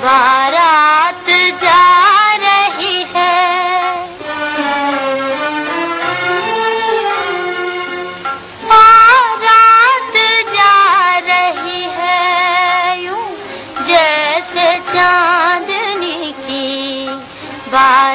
بارات جا رہی ہے۔ بارات جا رہی ہے۔ یوں جیسے چاندنی کی بارات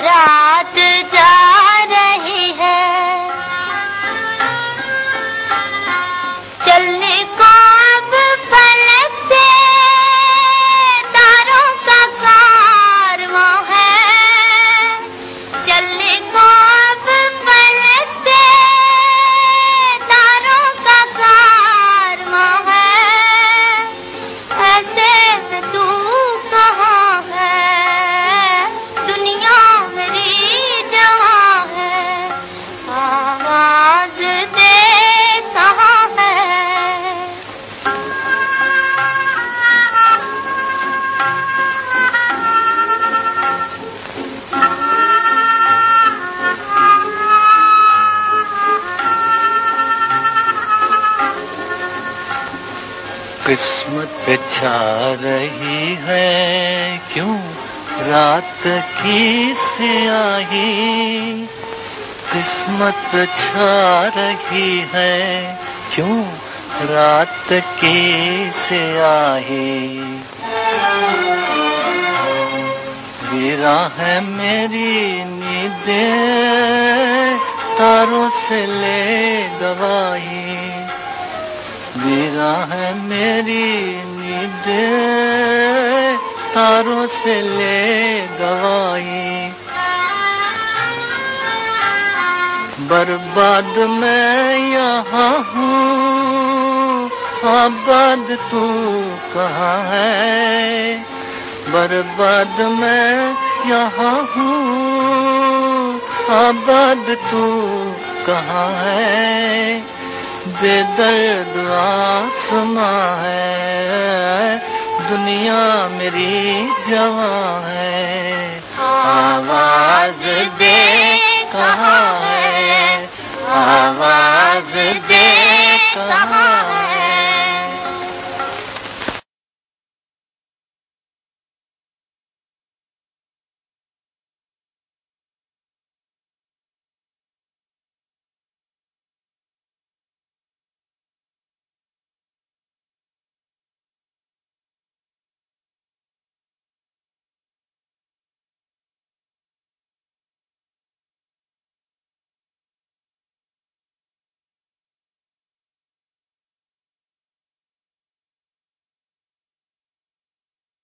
قسمت پہ چھا رہی ہے، کیوں رات کی سیاہی؟ قسمت پہ چھا رہی ہے، کیوں رات کی سیاہی؟ ویرا ہے میری نیندیں، تاروں سے لے گواہی۔ ویرا ہے میری نیند، تاروں سے لے گواہی۔ برباد میں یہاں ہوں، آباد تو کہاں ہے؟ برباد میں یہاں ہوں، آباد تو کہاں ہے؟ بے درد آسماں ہے، دنیا میری جواں ہے۔ آواز دے کہاں ہے؟ آواز دے کہاں